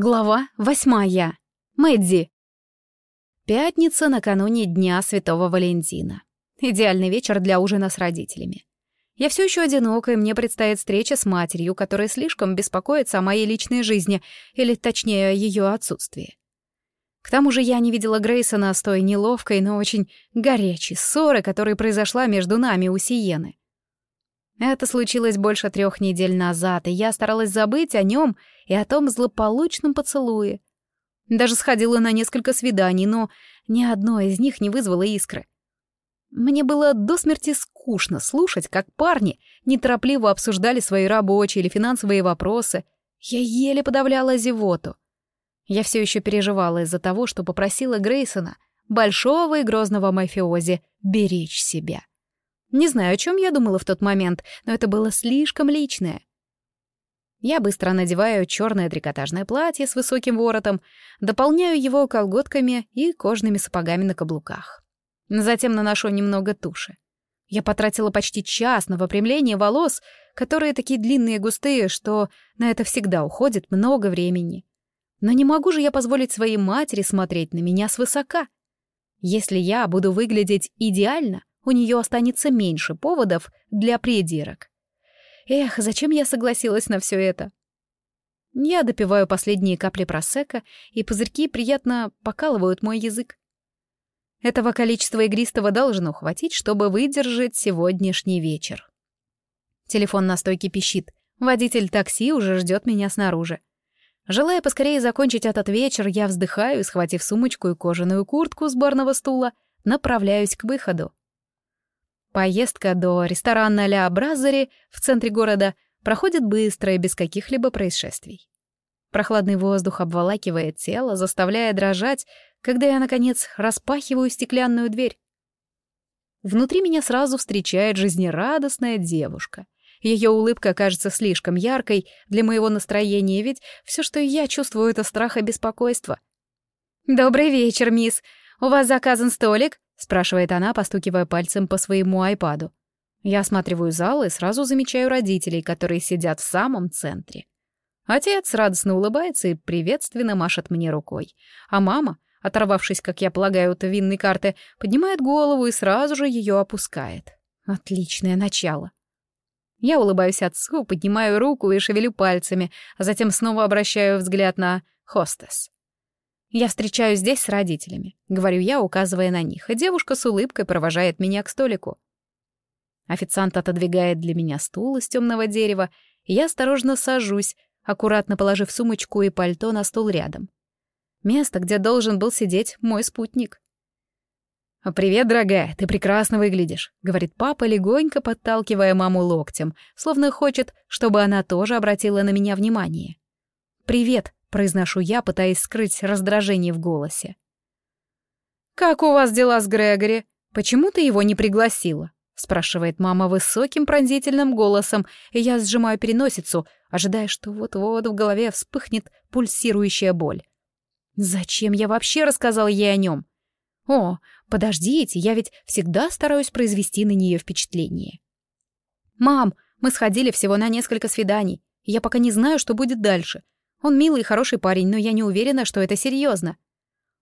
Глава восьмая. Мэдди. Пятница накануне Дня Святого Валентина. Идеальный вечер для ужина с родителями. Я все еще одинока, и мне предстоит встреча с матерью, которая слишком беспокоится о моей личной жизни, или, точнее, о ее отсутствии. К тому же я не видела Грейсона с той неловкой, но очень горячей ссоры, которая произошла между нами у Сиены. Это случилось больше трех недель назад, и я старалась забыть о нем и о том злополучном поцелуе. Даже сходила на несколько свиданий, но ни одно из них не вызвало искры. Мне было до смерти скучно слушать, как парни неторопливо обсуждали свои рабочие или финансовые вопросы. Я еле подавляла зевоту. Я все еще переживала из-за того, что попросила Грейсона, большого и грозного мафиози, беречь себя. Не знаю, о чем я думала в тот момент, но это было слишком личное. Я быстро надеваю черное трикотажное платье с высоким воротом, дополняю его колготками и кожными сапогами на каблуках. Затем наношу немного туши. Я потратила почти час на выпрямление волос, которые такие длинные и густые, что на это всегда уходит много времени. Но не могу же я позволить своей матери смотреть на меня свысока. Если я буду выглядеть идеально, у нее останется меньше поводов для придирок. Эх, зачем я согласилась на все это? Я допиваю последние капли просека, и пузырьки приятно покалывают мой язык. Этого количества игристого должно хватить, чтобы выдержать сегодняшний вечер. Телефон на стойке пищит. Водитель такси уже ждет меня снаружи. Желая поскорее закончить этот вечер, я вздыхаю схватив сумочку и кожаную куртку с барного стула, направляюсь к выходу. Поездка до ресторана «Ля Бразери» в центре города проходит быстро и без каких-либо происшествий. Прохладный воздух обволакивает тело, заставляя дрожать, когда я, наконец, распахиваю стеклянную дверь. Внутри меня сразу встречает жизнерадостная девушка. Ее улыбка кажется слишком яркой для моего настроения, ведь все, что я чувствую, — это страх и беспокойство. «Добрый вечер, мисс. У вас заказан столик?» — спрашивает она, постукивая пальцем по своему айпаду. Я осматриваю зал и сразу замечаю родителей, которые сидят в самом центре. Отец радостно улыбается и приветственно машет мне рукой. А мама, оторвавшись, как я полагаю, от винной карты, поднимает голову и сразу же ее опускает. Отличное начало. Я улыбаюсь отцу, поднимаю руку и шевелю пальцами, а затем снова обращаю взгляд на хостес. Я встречаюсь здесь с родителями, говорю я, указывая на них, и девушка с улыбкой провожает меня к столику. Официант отодвигает для меня стул из темного дерева, и я осторожно сажусь, аккуратно положив сумочку и пальто на стул рядом. Место, где должен был сидеть мой спутник. «Привет, дорогая, ты прекрасно выглядишь», — говорит папа, легонько подталкивая маму локтем, словно хочет, чтобы она тоже обратила на меня внимание. «Привет», — произношу я, пытаясь скрыть раздражение в голосе. «Как у вас дела с Грегори? Почему ты его не пригласила?» — спрашивает мама высоким пронзительным голосом, и я сжимаю переносицу, ожидая, что вот-вот в голове вспыхнет пульсирующая боль. Зачем я вообще рассказал ей о нем? О, подождите, я ведь всегда стараюсь произвести на нее впечатление. «Мам, мы сходили всего на несколько свиданий, я пока не знаю, что будет дальше. Он милый и хороший парень, но я не уверена, что это серьезно.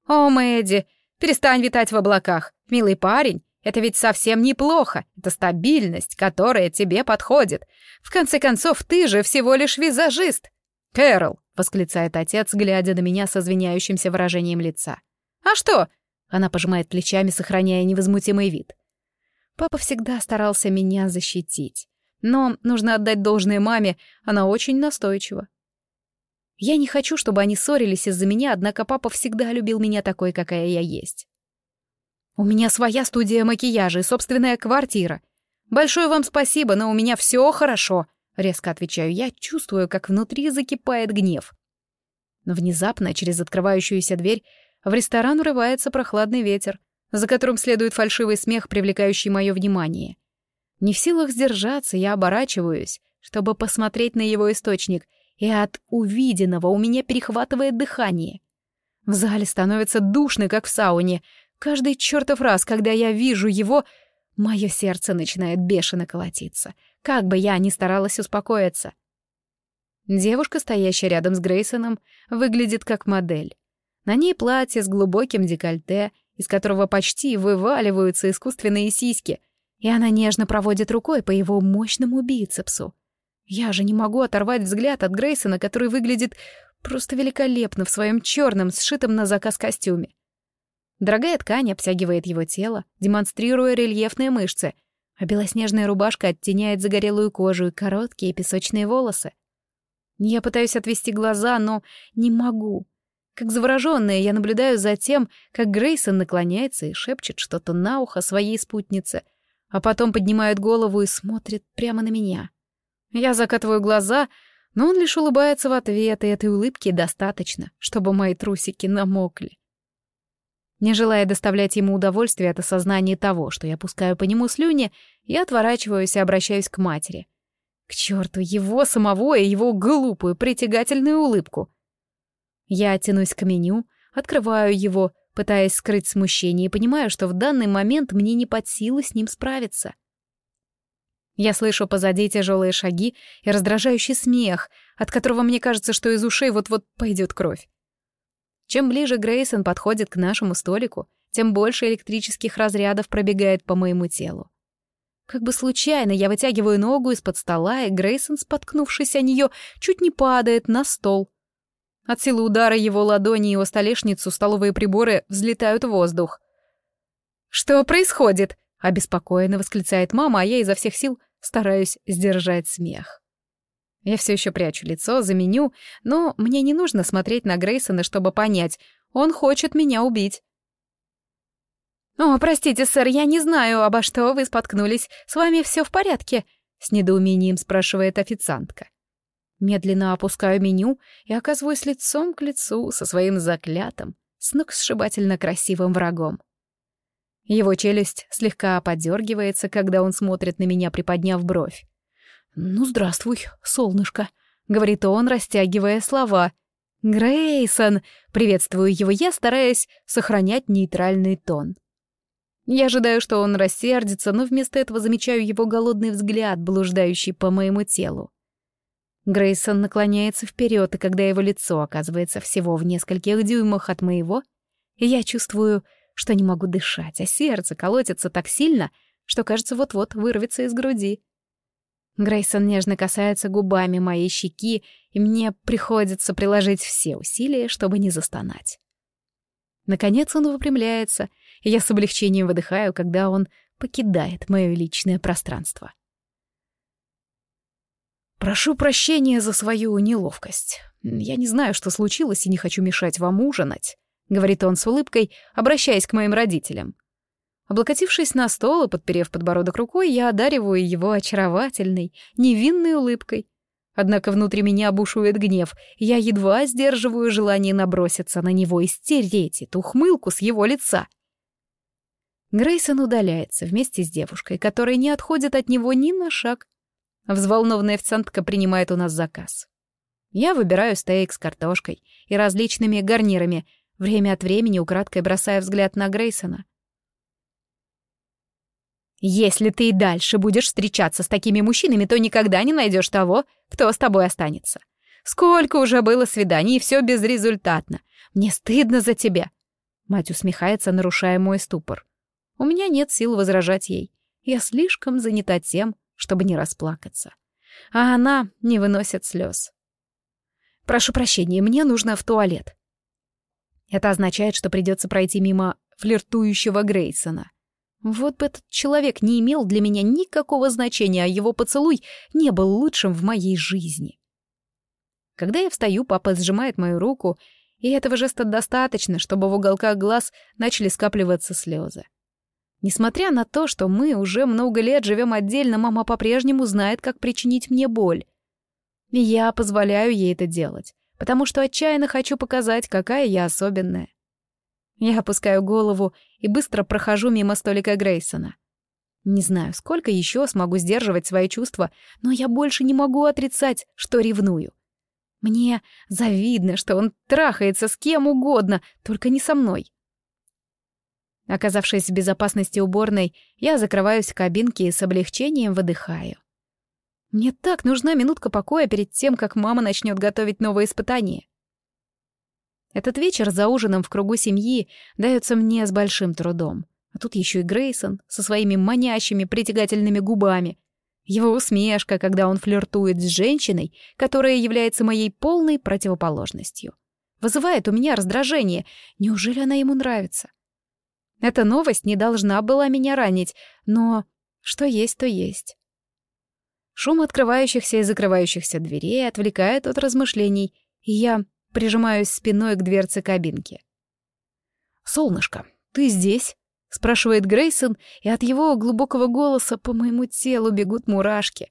«О, Мэдди, перестань витать в облаках. Милый парень, это ведь совсем неплохо. Это стабильность, которая тебе подходит. В конце концов, ты же всего лишь визажист». «Кэрол», — восклицает отец, глядя на меня со извиняющимся выражением лица. «А что?» — она пожимает плечами, сохраняя невозмутимый вид. Папа всегда старался меня защитить. Но нужно отдать должное маме, она очень настойчива. Я не хочу, чтобы они ссорились из-за меня, однако папа всегда любил меня такой, какая я есть. У меня своя студия макияжа и собственная квартира. Большое вам спасибо, но у меня все хорошо, резко отвечаю я, чувствую, как внутри закипает гнев. Но внезапно через открывающуюся дверь в ресторан врывается прохладный ветер, за которым следует фальшивый смех, привлекающий мое внимание. Не в силах сдержаться, я оборачиваюсь, чтобы посмотреть на его источник — и от увиденного у меня перехватывает дыхание. В зале становится душно, как в сауне. Каждый чертов раз, когда я вижу его, мое сердце начинает бешено колотиться, как бы я ни старалась успокоиться. Девушка, стоящая рядом с Грейсоном, выглядит как модель. На ней платье с глубоким декольте, из которого почти вываливаются искусственные сиськи, и она нежно проводит рукой по его мощному бицепсу. Я же не могу оторвать взгляд от Грейсона, который выглядит просто великолепно в своем черном, сшитом на заказ костюме. Дорогая ткань обтягивает его тело, демонстрируя рельефные мышцы, а белоснежная рубашка оттеняет загорелую кожу и короткие песочные волосы. Я пытаюсь отвести глаза, но не могу. Как заворожённая, я наблюдаю за тем, как Грейсон наклоняется и шепчет что-то на ухо своей спутнице, а потом поднимает голову и смотрит прямо на меня. Я закатываю глаза, но он лишь улыбается в ответ, и этой улыбки достаточно, чтобы мои трусики намокли. Не желая доставлять ему удовольствие от осознания того, что я пускаю по нему слюни, я отворачиваюсь и обращаюсь к матери. К черту его самого и его глупую, притягательную улыбку. Я тянусь к меню, открываю его, пытаясь скрыть смущение, и понимаю, что в данный момент мне не под силу с ним справиться. Я слышу позади тяжелые шаги и раздражающий смех, от которого мне кажется, что из ушей вот-вот пойдет кровь. Чем ближе Грейсон подходит к нашему столику, тем больше электрических разрядов пробегает по моему телу. Как бы случайно я вытягиваю ногу из-под стола, и Грейсон, споткнувшись о нее, чуть не падает на стол. От силы удара его ладони и его столешницу столовые приборы взлетают в воздух. «Что происходит?» — обеспокоенно восклицает мама, а я изо всех сил стараюсь сдержать смех. Я все еще прячу лицо за меню, но мне не нужно смотреть на Грейсона, чтобы понять, он хочет меня убить. «О, простите, сэр, я не знаю, обо что вы споткнулись. С вами все в порядке?» — с недоумением спрашивает официантка. Медленно опускаю меню и оказываюсь лицом к лицу со своим заклятым, сногсшибательно красивым врагом. Его челюсть слегка подергивается, когда он смотрит на меня, приподняв бровь. «Ну, здравствуй, солнышко», — говорит он, растягивая слова. «Грейсон!» — приветствую его я, стараясь сохранять нейтральный тон. Я ожидаю, что он рассердится, но вместо этого замечаю его голодный взгляд, блуждающий по моему телу. Грейсон наклоняется вперед, и когда его лицо оказывается всего в нескольких дюймах от моего, я чувствую, что не могу дышать, а сердце колотится так сильно, что, кажется, вот-вот вырвется из груди. Грейсон нежно касается губами моей щеки, и мне приходится приложить все усилия, чтобы не застонать. Наконец он выпрямляется, и я с облегчением выдыхаю, когда он покидает мое личное пространство. «Прошу прощения за свою неловкость. Я не знаю, что случилось, и не хочу мешать вам ужинать», — говорит он с улыбкой, обращаясь к моим родителям. Облокотившись на стол и подперев подбородок рукой, я одариваю его очаровательной, невинной улыбкой. Однако внутри меня бушует гнев, и я едва сдерживаю желание наброситься на него и стереть эту ухмылку с его лица. Грейсон удаляется вместе с девушкой, которая не отходит от него ни на шаг. Взволнованная официантка принимает у нас заказ. Я выбираю стейк с картошкой и различными гарнирами, время от времени украдкой бросая взгляд на Грейсона — если ты и дальше будешь встречаться с такими мужчинами, то никогда не найдешь того, кто с тобой останется. Сколько уже было свиданий, и все безрезультатно. Мне стыдно за тебя. Мать усмехается, нарушая мой ступор. У меня нет сил возражать ей. Я слишком занята тем, чтобы не расплакаться. А она не выносит слез. Прошу прощения, мне нужно в туалет. Это означает, что придется пройти мимо флиртующего Грейсона. Вот бы этот человек не имел для меня никакого значения, а его поцелуй не был лучшим в моей жизни. Когда я встаю, папа сжимает мою руку, и этого жеста достаточно, чтобы в уголках глаз начали скапливаться слезы. Несмотря на то, что мы уже много лет живем отдельно, мама по-прежнему знает, как причинить мне боль. И я позволяю ей это делать, потому что отчаянно хочу показать, какая я особенная. Я опускаю голову и быстро прохожу мимо столика Грейсона. Не знаю, сколько еще смогу сдерживать свои чувства, но я больше не могу отрицать, что ревную. Мне завидно, что он трахается с кем угодно, только не со мной. Оказавшись в безопасности уборной, я закрываюсь в кабинке и с облегчением выдыхаю. Мне так нужна минутка покоя перед тем, как мама начнет готовить новые испытания. Этот вечер за ужином в кругу семьи дается мне с большим трудом. А тут еще и Грейсон со своими манящими, притягательными губами. Его усмешка, когда он флиртует с женщиной, которая является моей полной противоположностью. Вызывает у меня раздражение. Неужели она ему нравится? Эта новость не должна была меня ранить, но что есть, то есть. Шум открывающихся и закрывающихся дверей отвлекает от размышлений, и я прижимаюсь спиной к дверце кабинки. «Солнышко, ты здесь?» — спрашивает Грейсон, и от его глубокого голоса по моему телу бегут мурашки.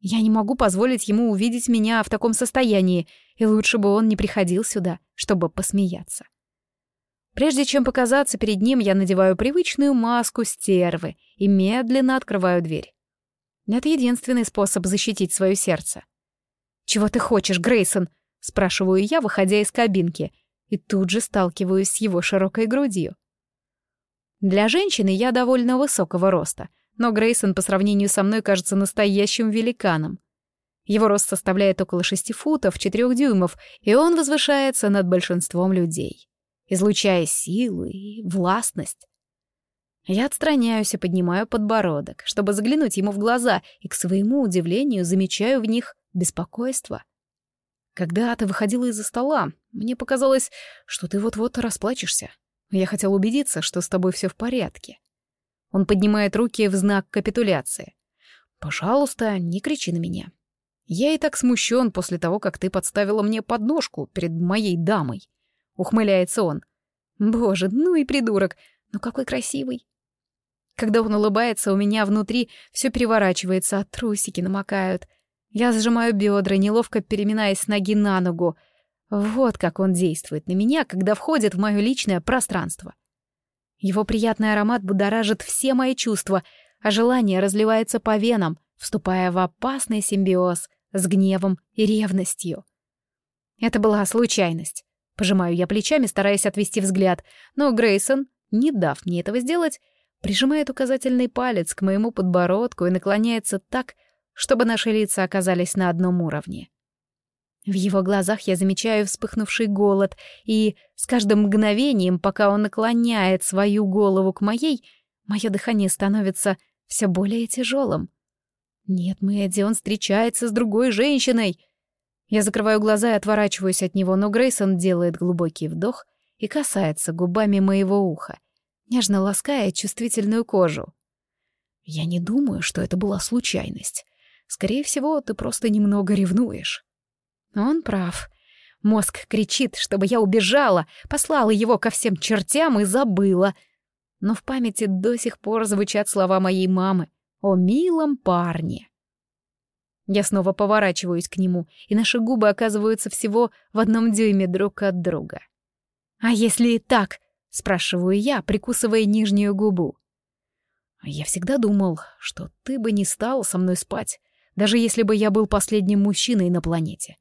Я не могу позволить ему увидеть меня в таком состоянии, и лучше бы он не приходил сюда, чтобы посмеяться. Прежде чем показаться перед ним, я надеваю привычную маску стервы и медленно открываю дверь. Это единственный способ защитить свое сердце. «Чего ты хочешь, Грейсон?» — спрашиваю я, выходя из кабинки, и тут же сталкиваюсь с его широкой грудью. Для женщины я довольно высокого роста, но Грейсон по сравнению со мной кажется настоящим великаном. Его рост составляет около шести футов, четырех дюймов, и он возвышается над большинством людей, излучая силу и властность. Я отстраняюсь и поднимаю подбородок, чтобы заглянуть ему в глаза, и, к своему удивлению, замечаю в них беспокойство. Когда ты выходила из-за стола, мне показалось, что ты вот-вот расплачешься. Я хотел убедиться, что с тобой все в порядке. Он поднимает руки в знак капитуляции. Пожалуйста, не кричи на меня. Я и так смущен после того, как ты подставила мне подножку перед моей дамой. Ухмыляется он. Боже, ну и придурок. Ну какой красивый. Когда он улыбается, у меня внутри все переворачивается, а трусики намокают — я сжимаю бедра, неловко переминаясь с ноги на ногу. Вот как он действует на меня, когда входит в мое личное пространство. Его приятный аромат будоражит все мои чувства, а желание разливается по венам, вступая в опасный симбиоз с гневом и ревностью. Это была случайность. Пожимаю я плечами, стараясь отвести взгляд, но Грейсон, не дав мне этого сделать, прижимает указательный палец к моему подбородку и наклоняется так, чтобы наши лица оказались на одном уровне. В его глазах я замечаю вспыхнувший голод, и с каждым мгновением, пока он наклоняет свою голову к моей, мое дыхание становится все более тяжелым. Нет, Мэдди, он встречается с другой женщиной. Я закрываю глаза и отворачиваюсь от него, но Грейсон делает глубокий вдох и касается губами моего уха, нежно лаская чувствительную кожу. Я не думаю, что это была случайность. Скорее всего, ты просто немного ревнуешь. Он прав. Мозг кричит, чтобы я убежала, послала его ко всем чертям и забыла. Но в памяти до сих пор звучат слова моей мамы о милом парне. Я снова поворачиваюсь к нему, и наши губы оказываются всего в одном дюйме друг от друга. «А если и так?» — спрашиваю я, прикусывая нижнюю губу. «Я всегда думал, что ты бы не стал со мной спать, даже если бы я был последним мужчиной на планете.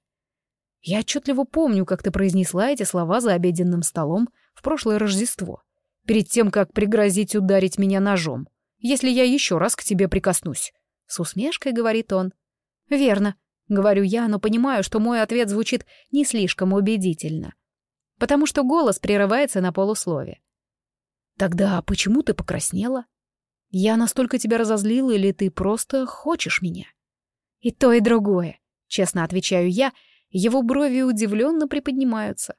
Я отчетливо помню, как ты произнесла эти слова за обеденным столом в прошлое Рождество, перед тем, как пригрозить ударить меня ножом, если я еще раз к тебе прикоснусь. С усмешкой говорит он. Верно, говорю я, но понимаю, что мой ответ звучит не слишком убедительно, потому что голос прерывается на полуслове. Тогда почему ты покраснела? Я настолько тебя разозлила или ты просто хочешь меня? И то, и другое, честно отвечаю я, его брови удивленно приподнимаются.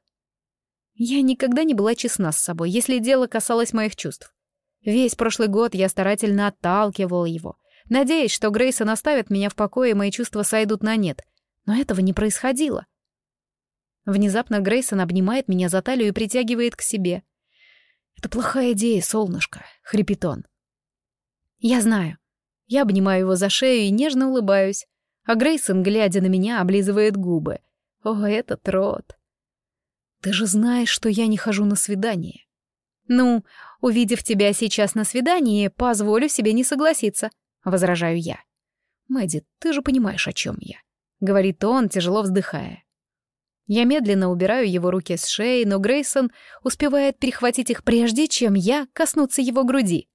Я никогда не была честна с собой, если дело касалось моих чувств. Весь прошлый год я старательно отталкивала его, надеясь, что Грейсон оставит меня в покое и мои чувства сойдут на нет. Но этого не происходило. Внезапно Грейсон обнимает меня за талию и притягивает к себе. «Это плохая идея, солнышко», — хрипит он. «Я знаю». Я обнимаю его за шею и нежно улыбаюсь а Грейсон, глядя на меня, облизывает губы. О, этот рот. Ты же знаешь, что я не хожу на свидание. Ну, увидев тебя сейчас на свидании, позволю себе не согласиться, возражаю я. Мэдди, ты же понимаешь, о чем я, говорит он, тяжело вздыхая. Я медленно убираю его руки с шеи, но Грейсон успевает перехватить их прежде, чем я коснуться его груди.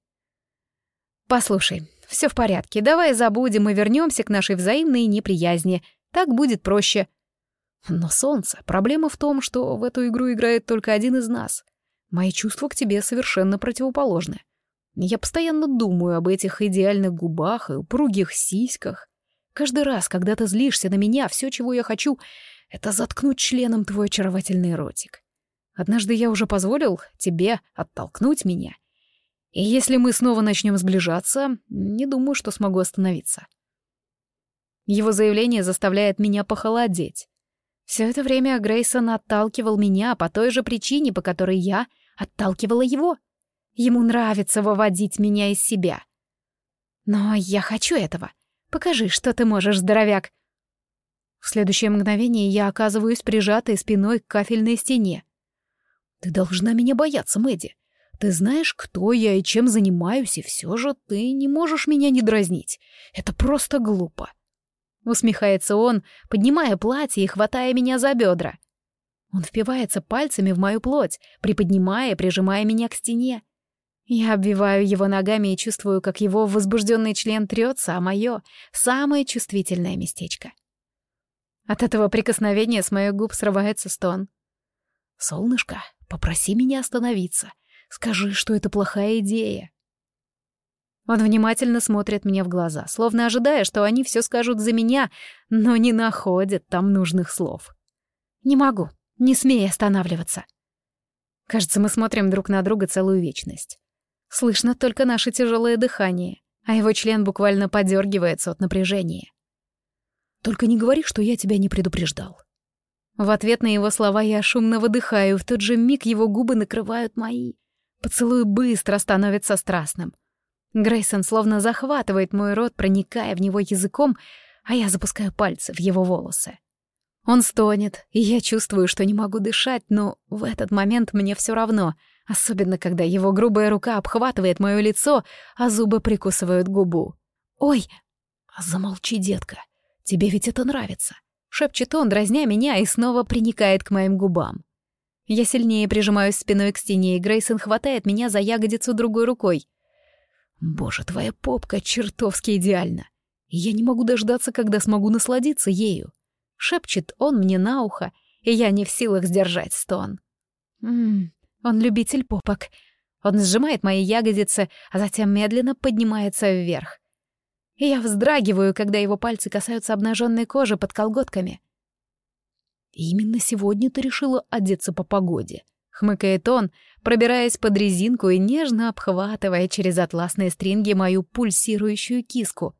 «Послушай, Все в порядке, давай забудем и вернемся к нашей взаимной неприязни. Так будет проще. Но, солнце, проблема в том, что в эту игру играет только один из нас. Мои чувства к тебе совершенно противоположны. Я постоянно думаю об этих идеальных губах и упругих сиськах. Каждый раз, когда ты злишься на меня, все, чего я хочу, это заткнуть членом твой очаровательный ротик. Однажды я уже позволил тебе оттолкнуть меня. И если мы снова начнем сближаться, не думаю, что смогу остановиться. Его заявление заставляет меня похолодеть. Все это время Грейсон отталкивал меня по той же причине, по которой я отталкивала его. Ему нравится выводить меня из себя. Но я хочу этого. Покажи, что ты можешь, здоровяк. В следующее мгновение я оказываюсь прижатой спиной к кафельной стене. Ты должна меня бояться, Мэдди. Ты знаешь, кто я и чем занимаюсь, и все же ты не можешь меня не дразнить. Это просто глупо. Усмехается он, поднимая платье и хватая меня за бедра. Он впивается пальцами в мою плоть, приподнимая, прижимая меня к стене. Я обвиваю его ногами и чувствую, как его возбужденный член трется, а мое — самое чувствительное местечко. От этого прикосновения с моих губ срывается стон. «Солнышко, попроси меня остановиться. Скажи, что это плохая идея». Он внимательно смотрит мне в глаза, словно ожидая, что они все скажут за меня, но не находят там нужных слов. «Не могу, не смей останавливаться». Кажется, мы смотрим друг на друга целую вечность. Слышно только наше тяжелое дыхание, а его член буквально подергивается от напряжения. Только не говори, что я тебя не предупреждал». В ответ на его слова я шумно выдыхаю, в тот же миг его губы накрывают мои. Поцелуй быстро становится страстным. Грейсон словно захватывает мой рот, проникая в него языком, а я запускаю пальцы в его волосы. Он стонет, и я чувствую, что не могу дышать, но в этот момент мне все равно, особенно когда его грубая рука обхватывает мое лицо, а зубы прикусывают губу. «Ой!» «Замолчи, детка!» «Тебе ведь это нравится», — шепчет он, дразня меня, и снова приникает к моим губам. Я сильнее прижимаюсь спиной к стене, и Грейсон хватает меня за ягодицу другой рукой. «Боже, твоя попка чертовски идеальна. Я не могу дождаться, когда смогу насладиться ею», — шепчет он мне на ухо, и я не в силах сдержать стон. Ммм, он любитель попок. Он сжимает мои ягодицы, а затем медленно поднимается вверх и я вздрагиваю, когда его пальцы касаются обнаженной кожи под колготками. «Именно сегодня ты решила одеться по погоде», — хмыкает он, пробираясь под резинку и нежно обхватывая через атласные стринги мою пульсирующую киску.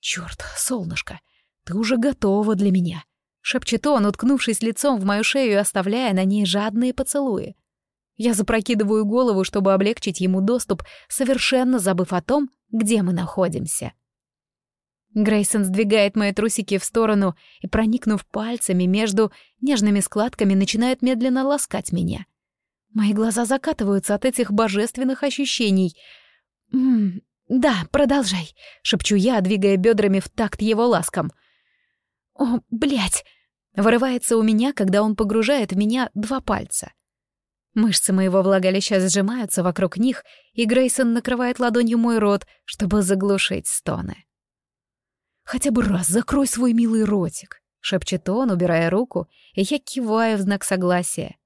«Чёрт, солнышко, ты уже готова для меня», — шепчет он, уткнувшись лицом в мою шею и оставляя на ней жадные поцелуи. Я запрокидываю голову, чтобы облегчить ему доступ, совершенно забыв о том, где мы находимся. Грейсон сдвигает мои трусики в сторону и, проникнув пальцами между нежными складками, начинает медленно ласкать меня. Мои глаза закатываются от этих божественных ощущений. «М -м, «Да, продолжай», — шепчу я, двигая бедрами в такт его ласкам. «О, блядь!» — вырывается у меня, когда он погружает в меня два пальца. Мышцы моего влагалища сжимаются вокруг них, и Грейсон накрывает ладонью мой рот, чтобы заглушить стоны. «Хотя бы раз закрой свой милый ротик», — шепчет он, убирая руку, и я киваю в знак согласия.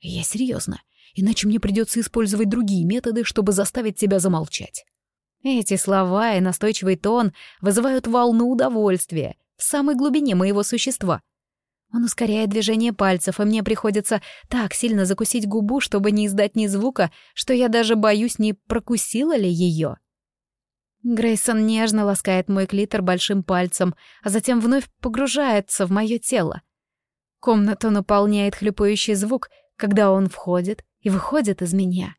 «Я серьезно, иначе мне придется использовать другие методы, чтобы заставить тебя замолчать». Эти слова и настойчивый тон вызывают волну удовольствия в самой глубине моего существа. Он ускоряет движение пальцев, и мне приходится так сильно закусить губу, чтобы не издать ни звука, что я даже боюсь, не прокусила ли ее. Грейсон нежно ласкает мой клитор большим пальцем, а затем вновь погружается в мое тело. Комнату наполняет хлюпающий звук, когда он входит и выходит из меня.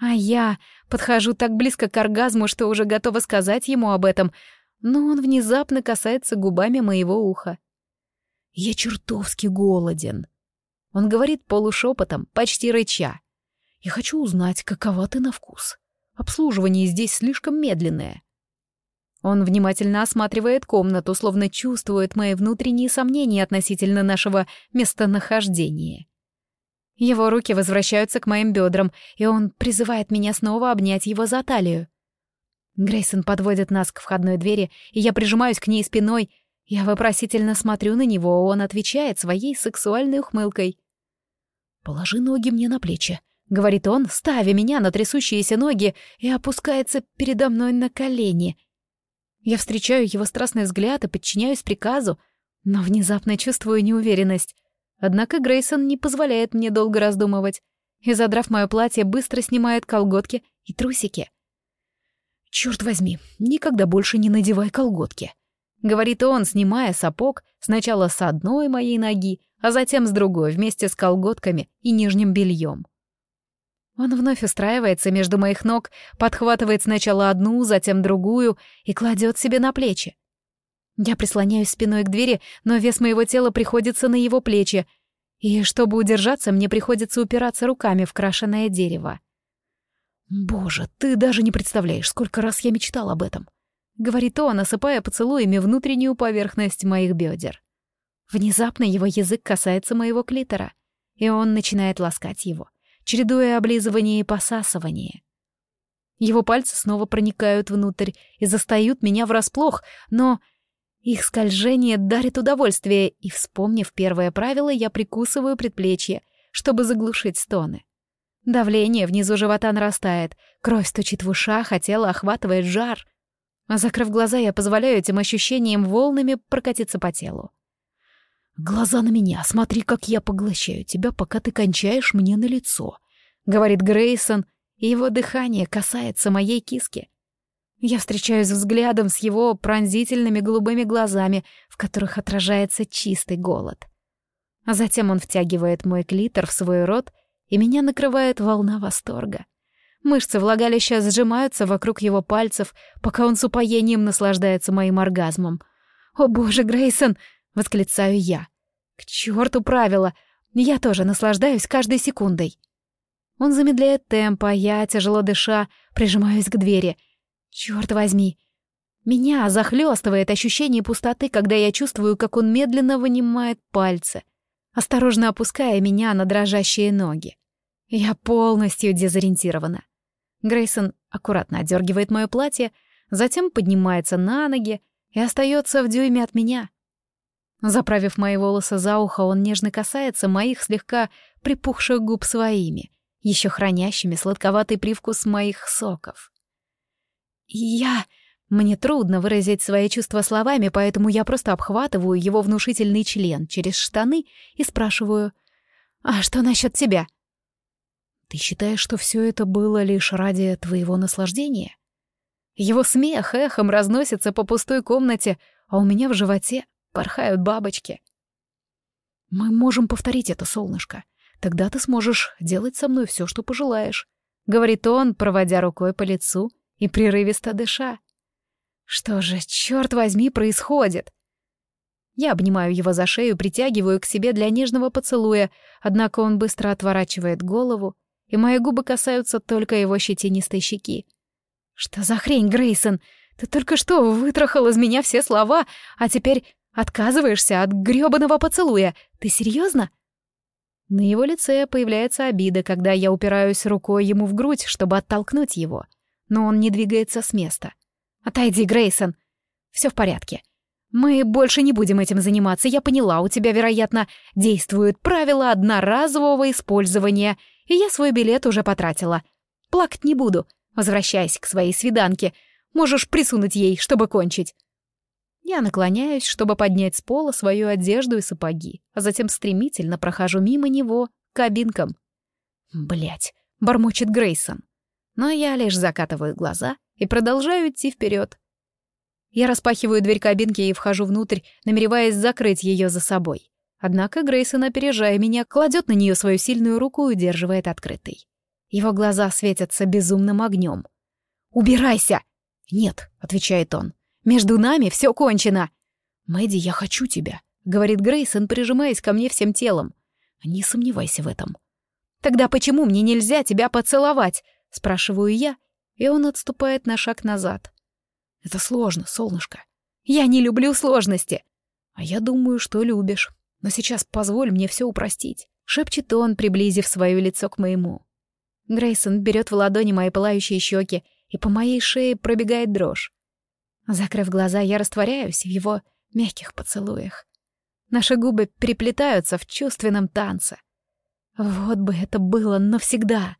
А я подхожу так близко к оргазму, что уже готова сказать ему об этом, но он внезапно касается губами моего уха. «Я чертовски голоден», — он говорит полушепотом, почти рыча. «Я хочу узнать, какова ты на вкус». Обслуживание здесь слишком медленное. Он внимательно осматривает комнату, словно чувствует мои внутренние сомнения относительно нашего местонахождения. Его руки возвращаются к моим бедрам, и он призывает меня снова обнять его за талию. Грейсон подводит нас к входной двери, и я прижимаюсь к ней спиной. Я вопросительно смотрю на него, он отвечает своей сексуальной ухмылкой. «Положи ноги мне на плечи», — говорит он, ставя меня на трясущиеся ноги и опускается передо мной на колени. Я встречаю его страстный взгляд и подчиняюсь приказу, но внезапно чувствую неуверенность. Однако Грейсон не позволяет мне долго раздумывать и, задрав мое платье, быстро снимает колготки и трусики. «Черт возьми, никогда больше не надевай колготки», — говорит он, снимая сапог сначала с одной моей ноги, а затем с другой, вместе с колготками и нижним бельем. Он вновь устраивается между моих ног, подхватывает сначала одну, затем другую и кладет себе на плечи. Я прислоняюсь спиной к двери, но вес моего тела приходится на его плечи, и чтобы удержаться, мне приходится упираться руками в крашеное дерево. «Боже, ты даже не представляешь, сколько раз я мечтал об этом», — говорит он, осыпая поцелуями внутреннюю поверхность моих бедер. Внезапно его язык касается моего клитора, и он начинает ласкать его чередуя облизывание и посасывание. Его пальцы снова проникают внутрь и застают меня врасплох, но их скольжение дарит удовольствие, и, вспомнив первое правило, я прикусываю предплечье, чтобы заглушить стоны. Давление внизу живота нарастает, кровь стучит в ушах, а тело охватывает жар. А закрыв глаза, я позволяю этим ощущениям волнами прокатиться по телу. «Глаза на меня, смотри, как я поглощаю тебя, пока ты кончаешь мне на лицо», — говорит Грейсон, и его дыхание касается моей киски. Я встречаюсь взглядом с его пронзительными голубыми глазами, в которых отражается чистый голод. А затем он втягивает мой клитор в свой рот, и меня накрывает волна восторга. Мышцы влагалища сжимаются вокруг его пальцев, пока он с упоением наслаждается моим оргазмом. «О боже, Грейсон!» Восклицаю я. К черту правила! Я тоже наслаждаюсь каждой секундой. Он замедляет темп, а я, тяжело дыша, прижимаюсь к двери. Черт возьми! Меня захлестывает ощущение пустоты, когда я чувствую, как он медленно вынимает пальцы, осторожно опуская меня на дрожащие ноги. Я полностью дезориентирована. Грейсон аккуратно отдергивает мое платье, затем поднимается на ноги и остается в дюйме от меня. Заправив мои волосы за ухо, он нежно касается моих слегка припухших губ своими, еще хранящими сладковатый привкус моих соков. я... Мне трудно выразить свои чувства словами, поэтому я просто обхватываю его внушительный член через штаны и спрашиваю, «А что насчет тебя?» «Ты считаешь, что все это было лишь ради твоего наслаждения?» Его смех эхом разносится по пустой комнате, а у меня в животе порхают бабочки. Мы можем повторить это, солнышко. Тогда ты сможешь делать со мной все, что пожелаешь, говорит он, проводя рукой по лицу и прерывисто дыша. Что же, черт возьми, происходит? Я обнимаю его за шею, притягиваю к себе для нежного поцелуя, однако он быстро отворачивает голову, и мои губы касаются только его щетинистой щеки. «Что за хрень, Грейсон? Ты только что вытрахал из меня все слова, а теперь Отказываешься от грёбаного поцелуя. Ты серьезно? На его лице появляется обида, когда я упираюсь рукой ему в грудь, чтобы оттолкнуть его. Но он не двигается с места. «Отойди, Грейсон!» «Все в порядке. Мы больше не будем этим заниматься. Я поняла, у тебя, вероятно, действуют правила одноразового использования, и я свой билет уже потратила. Плакать не буду. Возвращайся к своей свиданке. Можешь присунуть ей, чтобы кончить. Я наклоняюсь, чтобы поднять с пола свою одежду и сапоги, а затем стремительно прохожу мимо него к кабинкам. Блять, бормочет Грейсон. Но я лишь закатываю глаза и продолжаю идти вперед. Я распахиваю дверь кабинки и вхожу внутрь, намереваясь закрыть ее за собой. Однако Грейсон, опережая меня, кладет на нее свою сильную руку и удерживает открытой. Его глаза светятся безумным огнем. «Убирайся!» «Нет», — отвечает он. Между нами все кончено. Мэдди, я хочу тебя, говорит Грейсон, прижимаясь ко мне всем телом. Не сомневайся в этом. Тогда почему мне нельзя тебя поцеловать? спрашиваю я, и он отступает на шаг назад. Это сложно, солнышко. Я не люблю сложности. А я думаю, что любишь. Но сейчас позволь мне все упростить, шепчет он, приблизив свое лицо к моему. Грейсон берет в ладони мои пылающие щеки и по моей шее пробегает дрожь. Закрыв глаза, я растворяюсь в его мягких поцелуях. Наши губы переплетаются в чувственном танце. Вот бы это было навсегда.